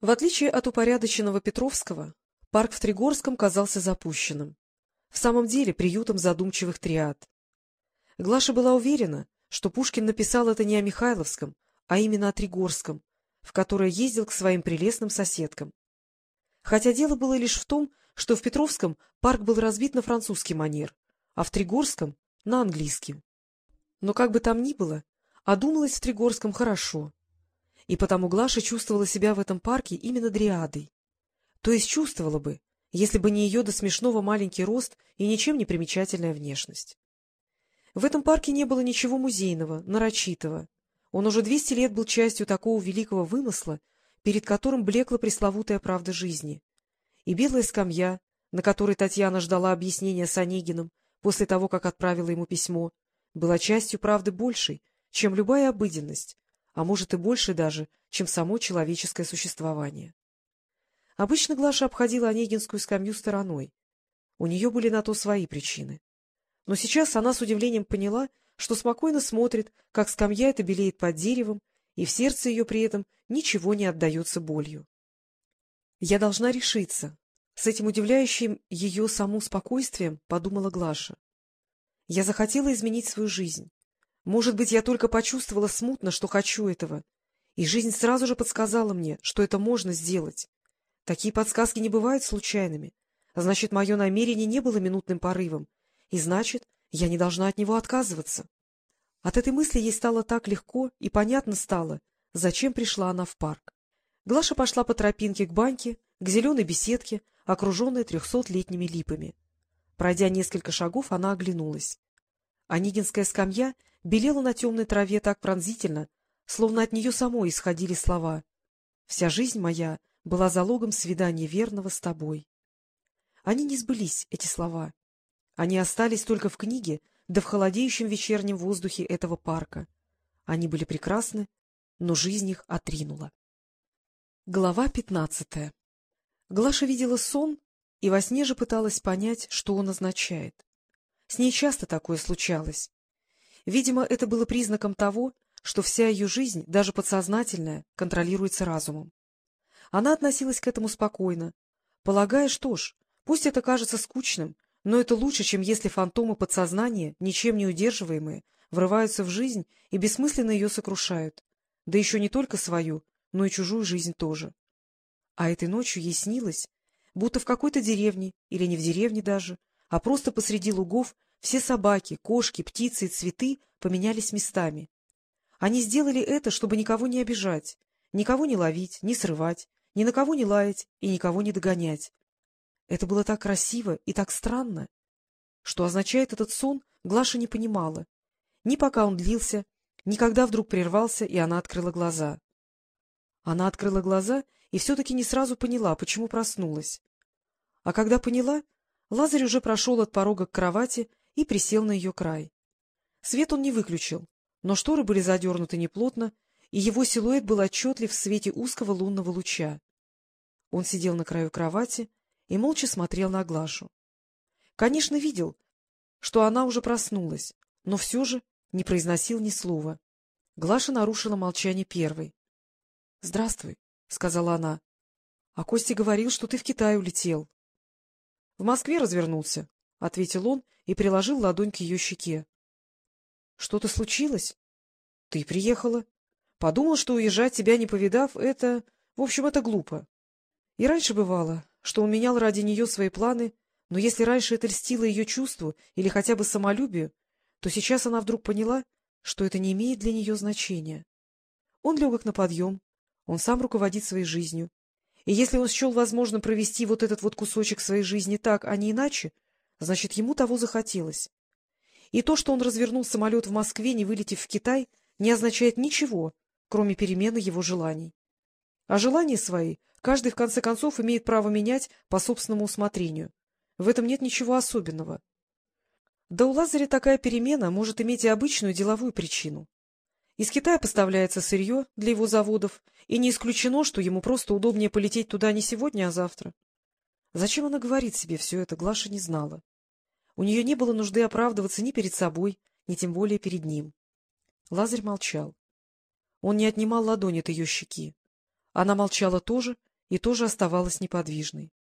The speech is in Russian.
В отличие от упорядоченного Петровского, парк в Тригорском казался запущенным. В самом деле приютом задумчивых триад. Глаша была уверена, что Пушкин написал это не о Михайловском, а именно о Тригорском, в которое ездил к своим прелестным соседкам. Хотя дело было лишь в том, что в Петровском парк был разбит на французский манер, а в Тригорском — на английский. Но как бы там ни было, а в Тригорском хорошо. И потому Глаша чувствовала себя в этом парке именно дриадой. То есть чувствовала бы, если бы не ее до смешного маленький рост и ничем не примечательная внешность. В этом парке не было ничего музейного, нарочитого. Он уже двести лет был частью такого великого вымысла, перед которым блекла пресловутая правда жизни. И белая скамья, на которой Татьяна ждала объяснения с Онегиным после того, как отправила ему письмо, была частью правды большей, чем любая обыденность, а может и больше даже, чем само человеческое существование. Обычно Глаша обходила Онегинскую скамью стороной. У нее были на то свои причины. Но сейчас она с удивлением поняла, что спокойно смотрит, как скамья эта белеет под деревом, и в сердце ее при этом ничего не отдается болью. «Я должна решиться», — с этим удивляющим ее саму спокойствием подумала Глаша. «Я захотела изменить свою жизнь. Может быть, я только почувствовала смутно, что хочу этого, и жизнь сразу же подсказала мне, что это можно сделать. Такие подсказки не бывают случайными, а значит, мое намерение не было минутным порывом, и значит, я не должна от него отказываться. От этой мысли ей стало так легко и понятно стало, зачем пришла она в парк. Глаша пошла по тропинке к баньке, к зеленой беседке, окруженной трехсотлетними липами. Пройдя несколько шагов, она оглянулась. Онегинская скамья белела на темной траве так пронзительно, словно от нее самой исходили слова «Вся жизнь моя была залогом свидания верного с тобой». Они не сбылись, эти слова. Они остались только в книге, да в холодеющем вечернем воздухе этого парка. Они были прекрасны, но жизнь их отринула. Глава пятнадцатая Глаша видела сон и во сне же пыталась понять, что он означает. С ней часто такое случалось. Видимо, это было признаком того, что вся ее жизнь, даже подсознательная, контролируется разумом. Она относилась к этому спокойно, полагая, что ж, пусть это кажется скучным, но это лучше, чем если фантомы подсознания, ничем не удерживаемые, врываются в жизнь и бессмысленно ее сокрушают. Да еще не только свою, но и чужую жизнь тоже. А этой ночью ей снилось, будто в какой-то деревне, или не в деревне даже, а просто посреди лугов все собаки, кошки, птицы и цветы поменялись местами. Они сделали это, чтобы никого не обижать, никого не ловить, не срывать, ни на кого не лаять и никого не догонять, это было так красиво и так странно. Что означает этот сон, Глаша не понимала. Ни пока он длился, ни когда вдруг прервался, и она открыла глаза. Она открыла глаза и все-таки не сразу поняла, почему проснулась. А когда поняла, Лазарь уже прошел от порога к кровати и присел на ее край. Свет он не выключил, но шторы были задернуты неплотно, и его силуэт был отчетлив в свете узкого лунного луча. Он сидел на краю кровати, и молча смотрел на Глашу. Конечно, видел, что она уже проснулась, но все же не произносил ни слова. Глаша нарушила молчание первой. — Здравствуй, — сказала она. — А Костя говорил, что ты в Китай улетел. — В Москве развернулся, — ответил он и приложил ладонь к ее щеке. — Что-то случилось? — Ты приехала. Подумал, что уезжать тебя не повидав, это... В общем, это глупо. И раньше бывало, что он менял ради нее свои планы, но если раньше это льстило ее чувству или хотя бы самолюбию, то сейчас она вдруг поняла, что это не имеет для нее значения. Он легок на подъем, он сам руководит своей жизнью. И если он счел возможным провести вот этот вот кусочек своей жизни так, а не иначе, значит, ему того захотелось. И то, что он развернул самолет в Москве, не вылетев в Китай, не означает ничего, кроме перемены его желаний. А желания свои каждый, в конце концов, имеет право менять по собственному усмотрению. В этом нет ничего особенного. Да у Лазаря такая перемена может иметь и обычную деловую причину. Из Китая поставляется сырье для его заводов, и не исключено, что ему просто удобнее полететь туда не сегодня, а завтра. Зачем она говорит себе все это, Глаша не знала. У нее не было нужды оправдываться ни перед собой, ни тем более перед ним. Лазарь молчал. Он не отнимал ладони от ее щеки. Она молчала тоже и тоже оставалась неподвижной.